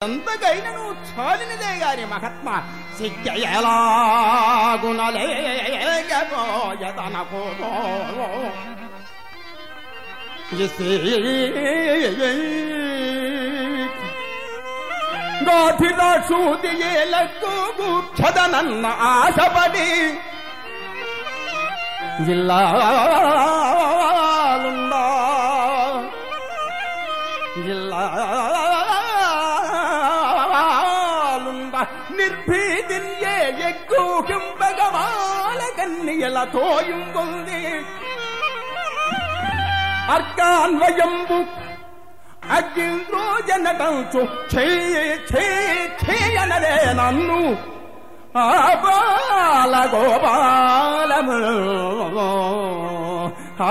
ఎంతకైనను చాలినదే గాని మహాత్మ సిగ్గ ఎలాగునలేకపోయదనకు గాధిల ఏలకు కూర్చదనన్న ఆశపడి జిల్లా కన్నియల తోయుంగొంది అర్కాన్వయంబు అగ్గింద్రోజనటంచు చేయి చేయి చేయనదే నన్ను. ఆబాల గోపాలము నూతన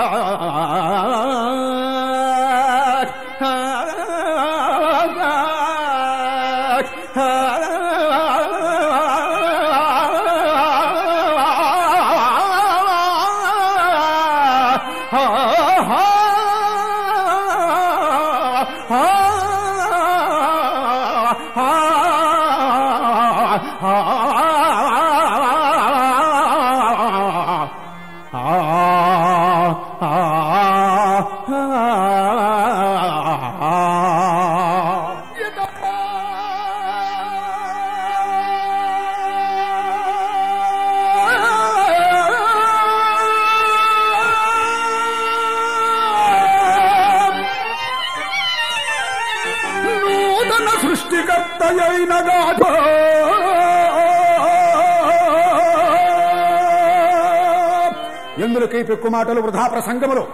ఎందులకై పెక్కు మాటలు వృధా ప్రసంగములు.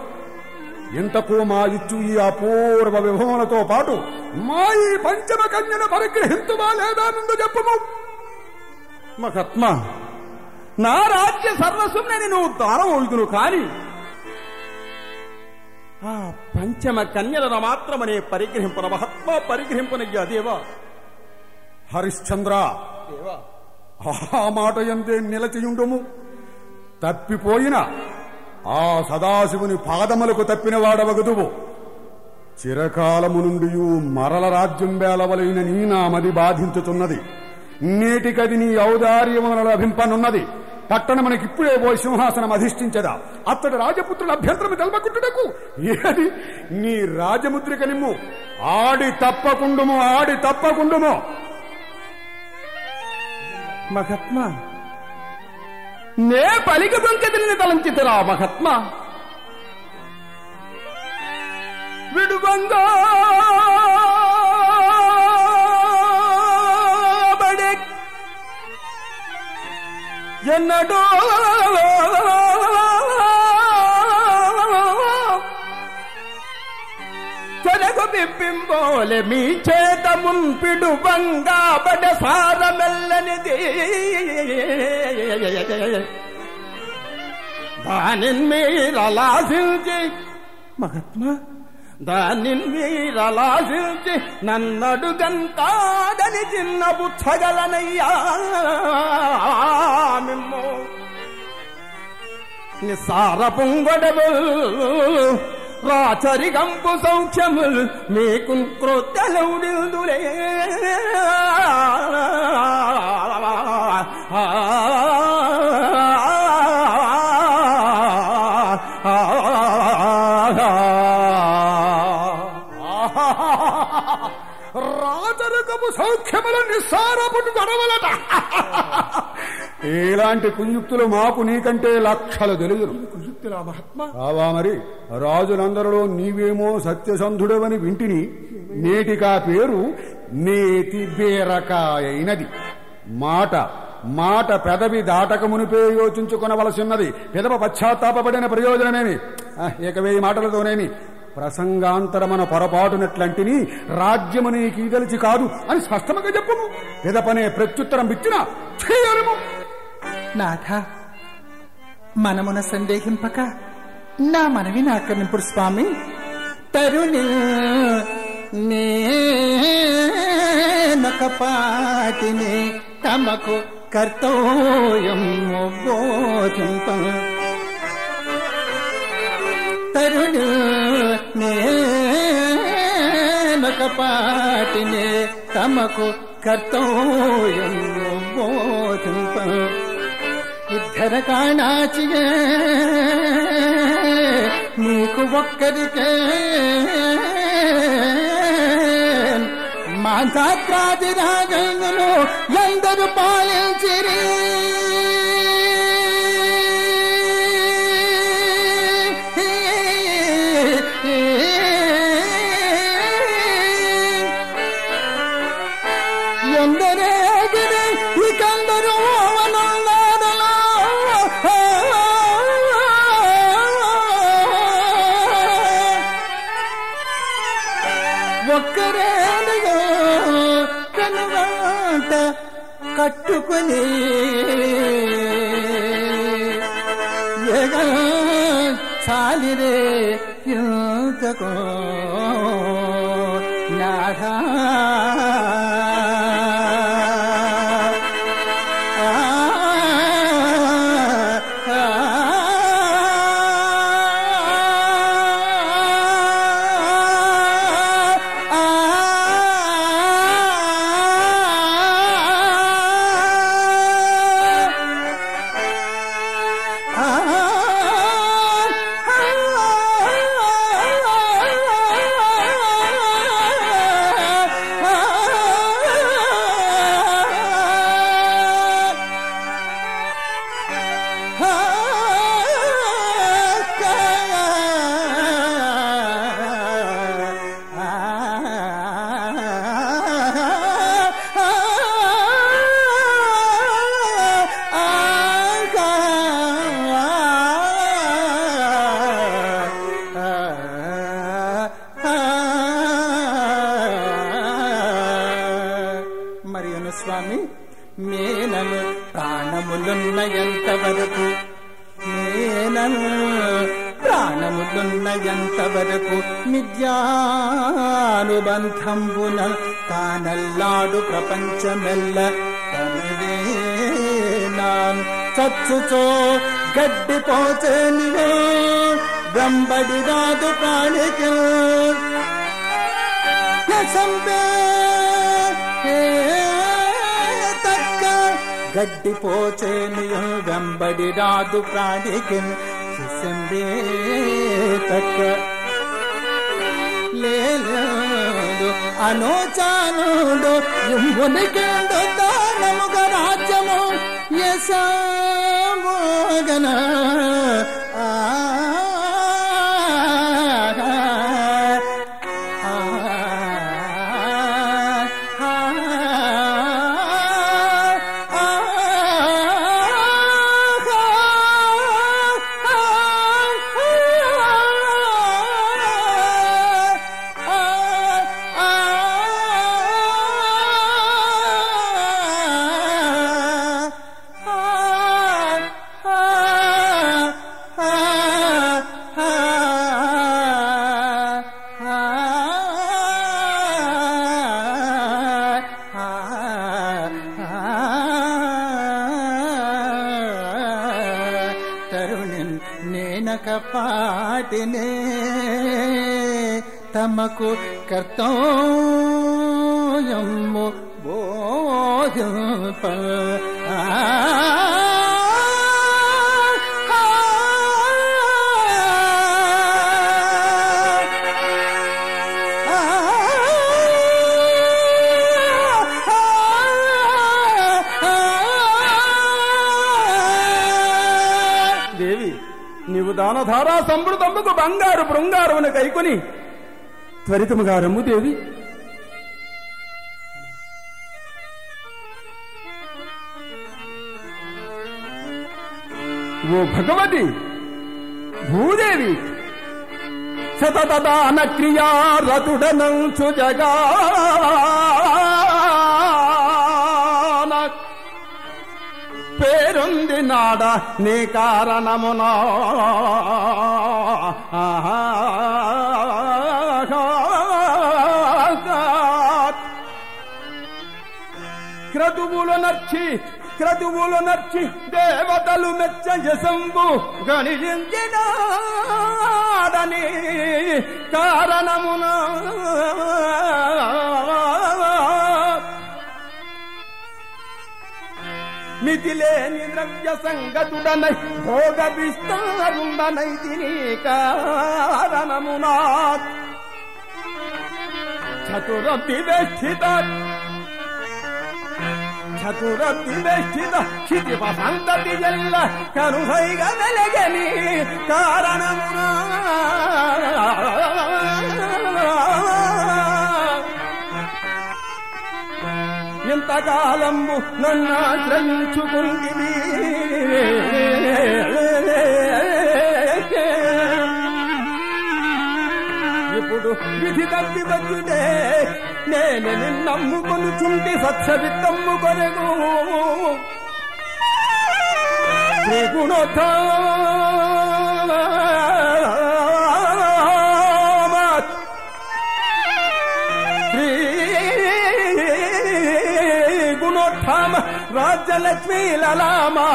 ఇంతకు మా ఇచ్చు ఈ అపూర్వ విభవములతో పాటు మా ఈ పంచమ కన్యను పరిగ్రహించుమా లేదా ముందు చెప్పుము. మహాత్మ నా రాజ్య సర్వస్వం నేను నువ్వు దానం ఒഴുదును కాని ఆ పంచమ కన్యలను మాత్రమనే పరిగ్రహింపన మహాత్మ పరిగ్రహింపనయ్యా దేవా. హరిశ్చంద్ర దేవా. ఆ మాట ఎందే నిలచియుండుము. తప్పిపోయిన ఆ సదాశివుని పాదములకు తప్పిన వాడవగదువు. చిరకాలము నుండి మరల రాజ్యం వేలవలైన నీ నామది బాధించుతున్నది నేటికది నీ ఔదార్యమున లభింపనున్నది. పట్టణమునకిప్పుడే పోయి సింహాసనం అధిష్ఠించదా? అత్తడి రాజపుత్రుల అభ్యంతరము తెలపకుంటుటకు ఏది? నీ రాజముద్రిక నిమ్ము. ఆడి తప్పకుండుము ఆడి తప్పకుండుము. మహాత్మ నే పలిక బొంకెతిని తలంచితరా మహాత్మ విడువంగా బడే ఎన్నడో చెనగు మీ చేత మున్పిడు బంగాబడ సారమెల్లనిది. దానిని మీరలాసించి మహాత్మా దానిని మీరలాసించి నన్నడుగంతాడని చిన్న బుచ్చగలనయ్యా మిమ్మో. నిస్సార పొంగడము రాచరికంపు సౌఖ్యములు మీకు క్రొత్తలౌడిదులే రాజరకము సౌఖ్యముల నిస్సారపుడు గడవలట. ఇలాంటి కుయుక్తులు మాకు నీకంటే లక్షలు తెలుగురు కుయుక్తులా మహాత్మ? కావా మరి రాజులందరిలో నీవేమో సత్యసంధుడవని వింటిని నేటికా పేరు నేతి బీరకాయైనది. మాట మాట పెదవి దాటక మునిపే యోచించుకొనవలసిన్నది. పెదవ పశ్చాత్తాపడిన ప్రయోజనమేమి? వెయ్యి మాటలతోనేమి? ప్రసంగాంతరమన పొరపాటునట్లంటిని రాజ్యము నీకు ఈదలిచి కాదు అని స్పష్టంగా చెప్పుము పెదపనే ప్రత్యుత్తరం ఇచ్చిన నాథ మనమున సందేహింపక నా మనవి నాకరింపుడు స్వామి. తరుణి నేనొక పాటిని తమకు కర్తోయం బోధింప. తరుణి నేనొక పాటిని తమకు కర్తోయం బోధింప. ఇద్దర కాణాచియే నీకు ఒక్కరికే మాతాత్రాది రాజంగులు ఎందరు పాలించిరే. కట్టుకుని ఎగ చాలిరే ఇంతకో మిథ్యానుబంధంబున తానల్లాడు ప్రపంచమెల్ల తనదే నాన్ చచ్చుచో గడ్డిపోచేనియో వెంబడి రాదు ప్రాణికి తక్క గడ్డి గడ్డిపోచేనియో వెంబడి రాదు ప్రాణికి తక్క అనోచానుడు యుమునికెండు దానముగ రాజ్యము యశమోగన తమకు కర్తవ్యము బోధింప దేవి నీవు దానధారా సంవృతముకు బంగారు బృంగారమును కైకొని త్వరితముగా రమ్ముదేవి ఓ భగవతి భూదేవి సతతదాన క్రియా రతుడనంచు జగాన. పేరుంది నాడ నీ కారణమునా. క్రతువులు మెచ్చి క్రతువులు నర్చి దేవతలు మెచ్చంబు గణించినాడని కారణమునా. మితిలేని ద్రవ్య సంగతుడనై భోగ విస్తారుండనై తిని కారణమునా. చతుర వివేక్షిత చతురతి వేష్టిత క్షితి వసంతతి జల్ల కనుహైగ వెలగని కారణమునా ఇంతకాలంబు నన్ను ఆశ్రయించుకుంటివి ఇప్పుడు విధి తప్పి వచ్చుడే నేను నిన్నమ్ముకొని చుంటి సత్సవిత్తమ్ము కొనగు త్రిగుణోత్థ రాజ్యలక్ష్మీ లలామా.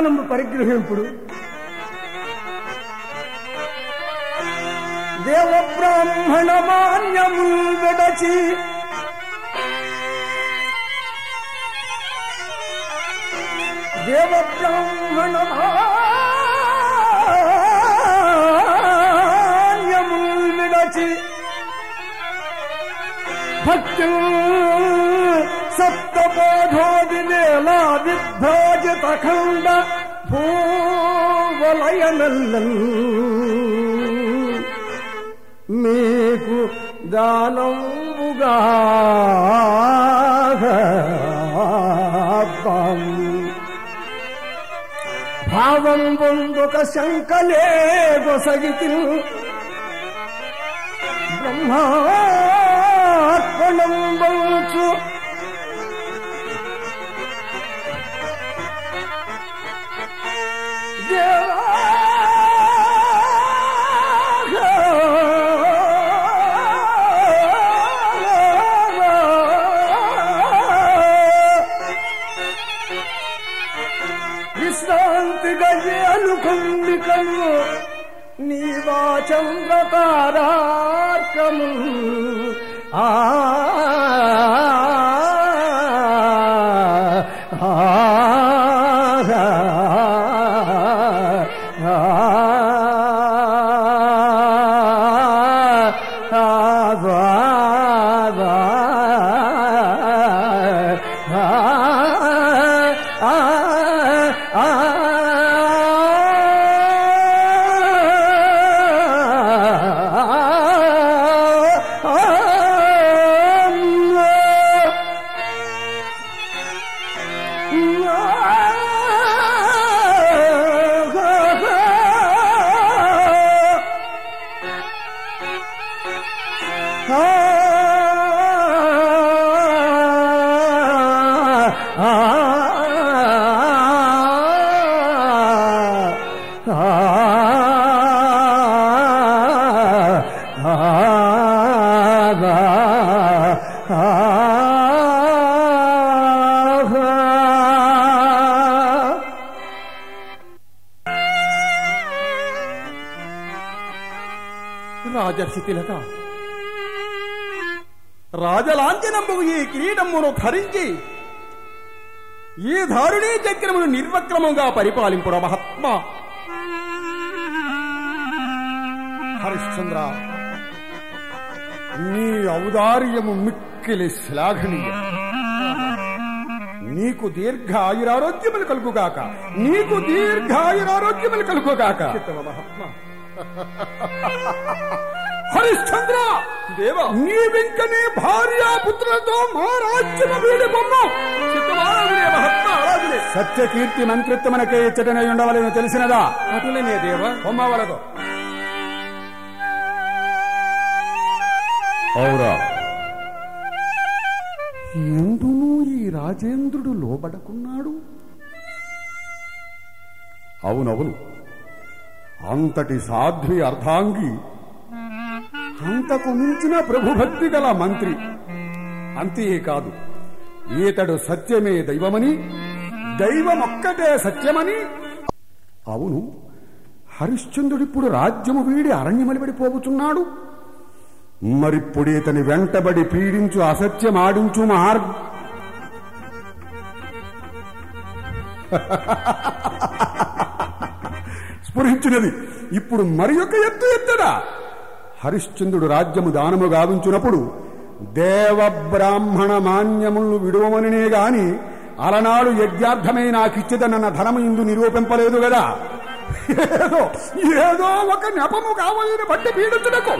రాజ్యదానము పరిగ్రహింపుడు. దేవ బ్రాహ్మణ మాన్యము విడచి దేవ బ్రాహ్మణ మాన్యము విడచి భక్తులు సప్తబోధోదినేలా విభ్రాజిత ఖండ భూవలయనల్లన్ మీకు దానముగా భావం పొందొక శంకలే గొసగితి బ్రహ్మార్పణం వచ్చు గజే అనుకుంది నీవా చంద్రతారార్కము. ఆ Yeah. రాజలాంఛనంబు ఈ కిరీటమును ధరించి ఈ ధారుణీ చక్రమును నిర్వక్రముగా పరిపాలింపుర మహాత్మ. హరిశ్చంద్ర నీ ఔదార్యము మిక్కిలి శ్లాఘనీయ. నీకు దీర్ఘ ఆయురారోగ్యములు కలుగుగాక. నీకు దీర్ఘ ఆయురారోగ్యములు కలుగుగాక. మహాత్మ. హరిశ్చంద్ర! దేవ! నీ వెంక నీ భార్యాపుత్రులతో మా రాజ్యము వీడి బొమ్ము చిత్తవారాధుడే మహాత్మ ఆరాధుడే సత్యకీర్తి మంత్రిత్వమునకే ఇచ్చటనే ఉండవలని తెలిసినదా? అటులనే దేవ! బొమ్మ వరకు ఔరా! ఎందును ఈ రాజేంద్రుడు లోబడకున్నాడు? అవునవును. అంతటి సాధ్వి అర్ధాంగి అంతకు మించిన ప్రభుభక్తి గల మంత్రి. అంతేకాదు ఈతడు సత్యమే దైవమని దైవమొక్కటే సత్యమని. అవును హరిశ్చంద్రుడిప్పుడు రాజ్యము వీడి అరణ్యమలిబడిపోతున్నాడు మరిప్పుడీతని వెంటబడి పీడించు అసత్యమాడించు మార్గ స్ఫురించినది ఇప్పుడు మరి ఒక ఎత్తు ఎత్తడా హరిశ్చంద్రుడు రాజ్యము దానము గావించునప్పుడు దేవ బ్రాహ్మణ మాన్యములు విడువమనినే గాని అలనాడు యజ్ఞార్థమై నాకిచ్చిదనన్న ధనము ఇందు నిరూపింపలేదు కదా ఏదో ఏదో ఒక నెపము కావాలని బట్టి పీడించుటకు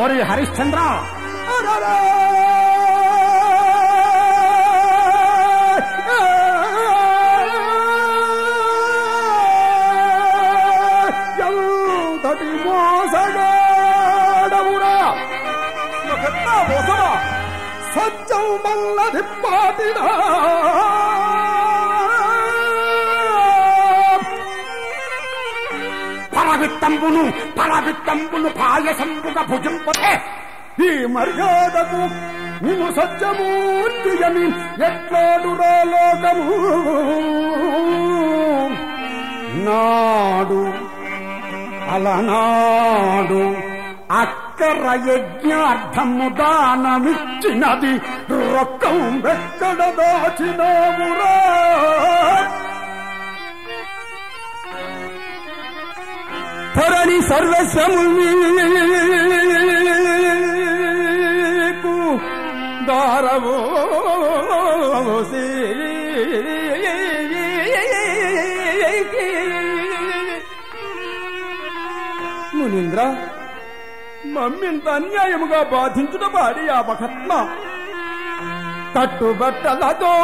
ఓరి హరిశ్చంద్ర! మల్లది పాటినా పరవిత్తంబును పరవిత్తంబును పాయసంబుగా భుజింపతే ఈ మర్యాదకు నిన్ను సత్యమూర్తియని ఎట్లాడురా లోకము? నాడు అలనాడు అక్క అక్కర యజ్ఞార్థము దానమిచ్చినది రొక్కం వెక్కడ దాచినామురా ధరణి సర్వస్వము మీకు దారవో మునీంద్ర మమ్మింత అన్యాయముగా బాధించుట వాడి ఆ మహత్మ కట్టుబట్టలతోడ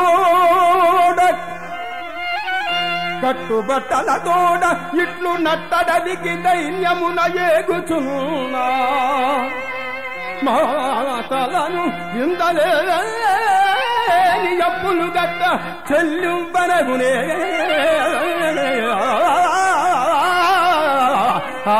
కట్టుబట్టలతోడ ఇట్లు నట్టడలికి దైన్యమున ఏగుచున్నా. మాతలను ఇందలేని అప్పులు గట్ట చెల్లింపనగునే. ఆ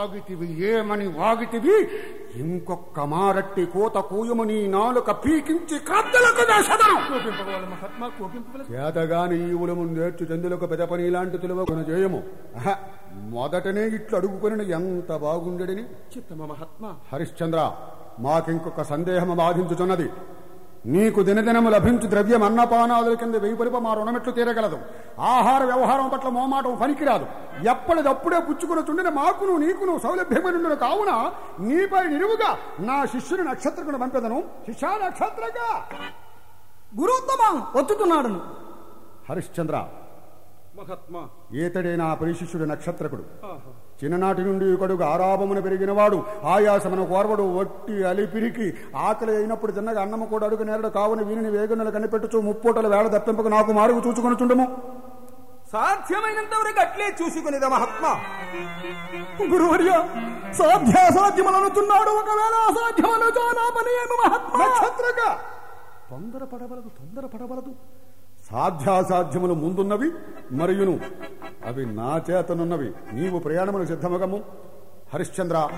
వాగితివి ఏమని వాగితివి? ఇంకొక్క మారట్టి కోత కూయమని నాలుక పీకించి కోపింపవల చేతగాని ఈవుల ముందేర్చు చందులకు పెద పని ఇలాంటి తెలువ కొన చేయము మొదటనే ఇట్లు అడుగుకొనిన ఎంత బాగుండెడని? చిత్తమ మహాత్మా. హరిశ్చంద్ర మాకింకొక సందేహము బాధించుచున్నది. నీకు దినదినము లభించు ద్రవ్యం అన్నపానాదుల కింద వెయ్యిపరిప మా రుణమెట్లు తీరగలదు. ఆహార వ్యవహారం పట్ల మోమాటం పనికిరాదు. ఎప్పటిదప్పుడే పుచ్చుకుని చుండిన మాకును నీకును సౌలభ్యమైనందున కావున నీపై నిలువుగా నా శిష్యుని నక్షత్రకుని పంపెదను. శిష్యా నక్షత్రగా గురుత్తమం ఒత్తుతున్నాడును. హరిశ్చంద్ర! మహాత్మా! ఈతడే నా పరిశిష్యుడు నక్షత్రకుడు. చిన్ననాటి నుండి ఒకడుగు ఆరాపమున పెరిగినవాడు ఆయాసమున కోరవడు వట్టి అలిపిరికి ఆకలి అయినప్పుడు తిన్నగా అన్నము కూడా అడుగు నేరడు కావున వీరిని వేగునలు కనిపెట్టుచు ముప్పూటల వేళ దప్పింపక నాకు మారుగు చూచుకొని చుండము సాధ్యమైనంత వరకు అట్లే చూసుకునేదా మహాత్మా? గురువర్య సాధ్యాసాధ్యమనుతున్నాడు ఒకవేళ అసాధ్యమను నా పని ఏమి మహాత్మా? తొందర పడవలదు తొందర పడవలదు సాధ్యాసాధ్యములు ముందున్నవి మరియును. అవి నా చేతనున్నవి. నీవు ప్రయాణములు సిద్ధమగము. హరిశ్చంద్ర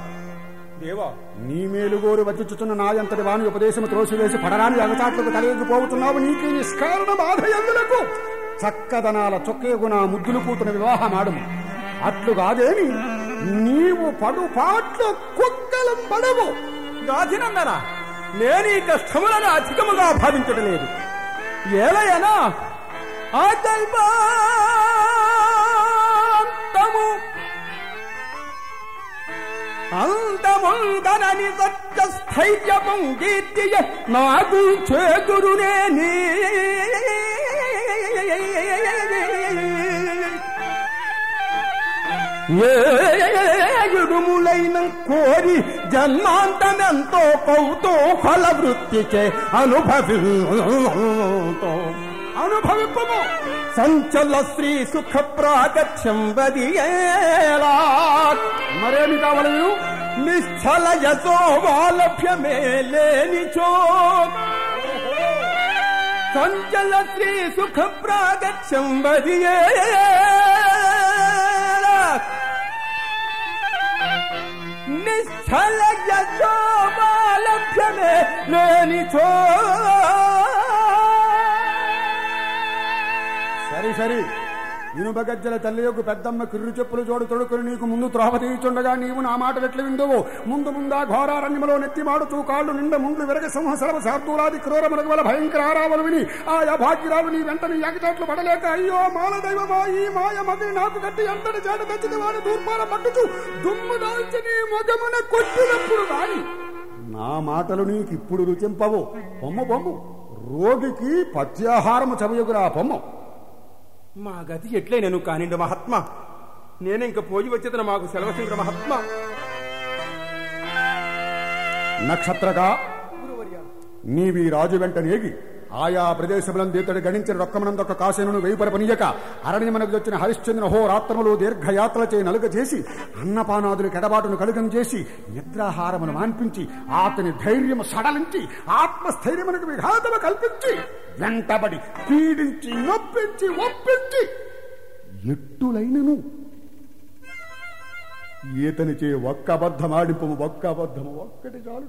దేవా నీ మేలుగోరు వచ్చిచుచున్న నాయంతటి వాణి ఉపదేశము త్రోసివేసి పడరాని అగచాట్లకు తలెగిపోతున్నావు నీకే నిష్కారణ బాధ ఎందులకు? చక్కదనాల చొక్కేగున ముద్దులు కూతున వివాహమాడుము. అట్లు కాదేని నీవు పడు పాట్లు కుక్కలం పడవు. గాధినన్నరా నేను ఈ కష్టములను అధికముగా భావించడం లేదు. ఏలయనా? ఆ దైవాంతము అంతముందనని సత్య స్థైర్యము గీర్తియ నాకు చేకురునే నీ ఏయుడుములైన కోరి జన్మాంతమెంతో కౌతూహల వృత్తిచే అనుభవి అనుభవిపము. సంచల శ్రీ సుఖ ప్రాగత్యం వదియేలా మరేమి కావలను నిశ్చల యశో వాలభ్యమే లేనిచో. సంచల శ్రీ సుఖ ప్రాగత్యం వదియేలా నిశ్చల యశో వాలభ్యమే లేనిచో సరి సరి. ఇనుబగజ్జల తల్లి యొక్క పెద్దమ్మ కిర్రు చెప్పులు జోడు తొడుకుని నీకు ముందు త్రోవ తీయుచుండగా నీవు నా మాటలు ఎట్లు విందువు. ముందు ముందా ఘోరారణ్యములో నెత్తిమాడుతూ కాళ్ళు నిండ ముండ్లు విరగ సింహసరవ శార్దూలాది క్రూర మృగవల భయంకర ఆరావలు విని ఆయా భాగ్యరాలు నీ వెంటనే ఎగచాట్లు పడలేక అయ్యో మాల దైవమా ఈ మాయ మగిని నాకు కట్టి ఎంతటి చేట తెచ్చింది వాడి దూర్పాల పట్టుచు దుమ్ము దాల్చి నీ మగమున కొట్టినప్పుడు గాని నా మాటలు నీకు ఇప్పుడు రుచింపవు. బొమ్మ బొమ్మ. రోగికి పత్యాహారము చవయుగురా బొమ్మ. మా గతి ఎట్లయినను కానిండు మహాత్మా? నేను ఇంక పోయి వచ్చేతన మాకు సెలవసింద్ర మహాత్మా? నక్షత్రగా నీవి రాజు వెంట నేగి ఆయా ప్రదేశములందు ఇతడు గణించిన రొక్కమనందొక్క కాశీను వేయుపర పనియక అరణ్యమునకు వచ్చిన హరిశ్చంద్ర హో రాత్రములు దీర్ఘయాత్రల చే నలుగ చేసి అన్నపానాదులు కెడబాటును కలుగం చేసి నిద్రాహారమును మాన్పించి అతని ధైర్యము సడలించి ఆత్మస్థైర్యమునకు విఘాతము కల్పించి వెంటబడి పీడించి నొప్పించి ఒప్పించి ఎట్టులైనను. ఈతనిచే ఒక్క అబద్ధమాడింపు ఒక్క అబద్ధము ఒక్కటి చాలు.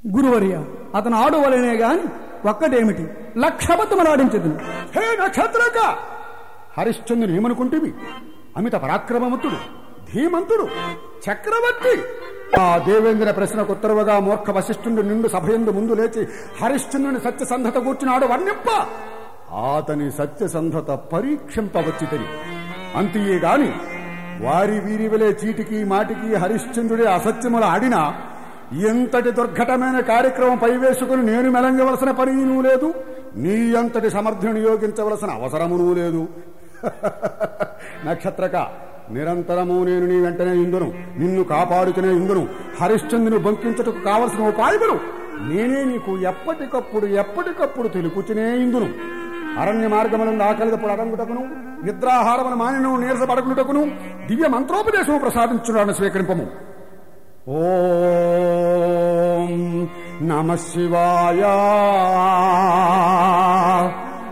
గురువర్య అతను ఆడువలనే గాని ఒక్కటేమిటి? లక్షబద్ధమనాడించదు హే నక్షత్రక! హరిశ్చంద్రుని ఏమనుకుంటేవి? అమిత పరాక్రమవంతుడు ధీమంతుడు చక్రవర్తి! ఆ దేవేంద్ర ప్రశ్నకు ఉత్తరవుగా మూర్ఖ వశిష్ఠుడు నిండు సభయందు ముందు లేచి హరిశ్చంద్రుని సత్యసంధత కూర్చున్నాడు వర్ణింప! అతని సత్యసంధత పరీక్షింపవచ్చితని అంతియే గాని వారి వీరి వలె చీటికి మాటికి హరిశ్చంద్రుడే అసత్యముల ఆడినా ఎంతటి దుర్ఘటమైన కార్యక్రమం పైవేసుకుని నేను మెలంగవలసిన పని లేదు నీ అంతటి సమర్థుని యోగించవలసిన అవసరమును లేదు. నక్షత్రక నిరంతరము నేను నీ వెంటనే ఇందును నిన్ను కాపాడుకునే ఇందును హరిశ్చంద్రుని బంకించుటకు కావలసిన ఉపాయములు నేనే నీకు ఎప్పటికప్పుడు ఎప్పటికప్పుడు తెలుపుతూనే ఇందును. అరణ్య మార్గములను ఆకలిదప్పుడు అడంగుటకును నిద్రాహారమును మానిను నీరసపడకునుటకును దివ్య మంత్రోపదేశము ప్రసాదించున్నాను స్వీకరింపము. ఓ నమ శివాయ.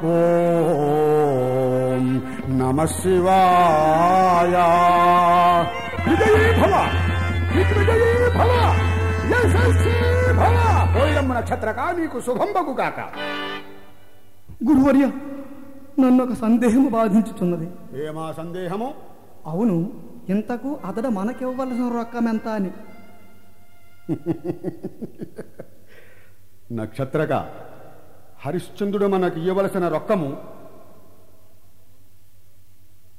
ఓం నమ శివాయ. విజయీ భవ విజయీ భవ యశస్వీ భవ. పోయిడమ్మ నక్షత్రక నీకు శుభంబగు కాక. గురువర్య నన్ను ఒక సందేహము బాధించుతున్నది ఏమా సందేహము? అవును ఇంతకు అతడు మనకివ్వవలసిన రొక్కం ఎంత అని. నక్షత్రక హరిశ్చంద్రుడు మనకు ఇవ్వవలసిన రొక్కము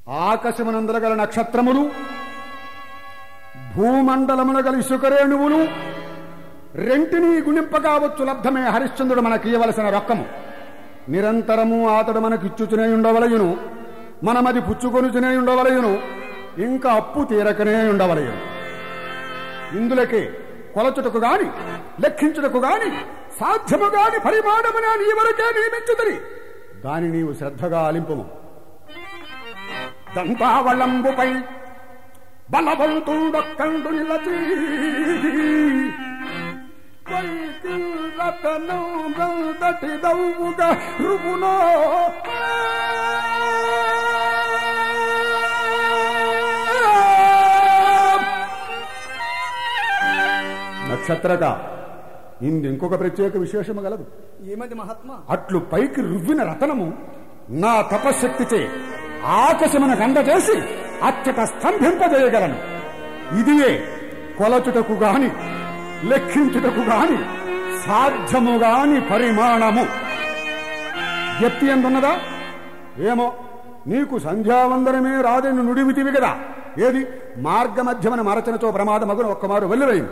ఆకాశమునందల గల నక్షత్రములు భూమండలమున గల ఇసుకరేణువులు రెంటిని గుణింపకావచ్చు లబ్ధమే హరిశ్చంద్రుడు మనకి ఇవ్వవలసిన రొక్కము. నిరంతరము అతడు మనకిచ్చుచునే ఉండవలయును మనమది పుచ్చుకొనుచునే ఉండవలయును ఇంకా అప్పు తీరకనే ఉండవలయును. ఇందులకే కొలచుటకు గాని లెక్కించుటకు గాని సాధ్యము గాని పరిమాణమున నీ వరకే నియమించుదని దాని నీవు శ్రద్ధగా ఆలింపము దంతావళంబుపై బలవంతుడొక్కండు నిలచి. రతను దటి దౌగా ఇందు ఇంకొక ప్రత్యేక విశేషము గలదు. ఏమది మహాత్మా? అట్లు పైకి రువ్విన రతనము నా తపశక్తిచే ఆకాశమున గండ చేసి అత్యత స్తంభింపజేయగలను. ఇదియే కొలచుటకు గాని లెక్కించుటకు గాని సాధ్యము గాని పరిమాణము. ఎత్తి ఎందున్నదా? ఏమో నీకు సంధ్యావందనమే రాదని నుడివితివి కదా ఏది? మార్గమధ్యమన మరచనతో ప్రమాదమగున ఒక్కమారు వెళ్ళిపోయింది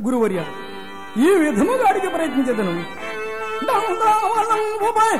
గురువర్య ఈ విధముగా అడిగి ప్రయత్నించదను దండావలంబుపై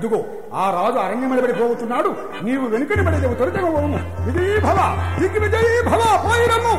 అదుగో ఆ రాజు అరణ్యమలబడిపోతున్నాడు నీవు వెనుకని పడేది త్వరితగా విజయీ భవ దిగ్విజయీ భవ పోయిరమ్ము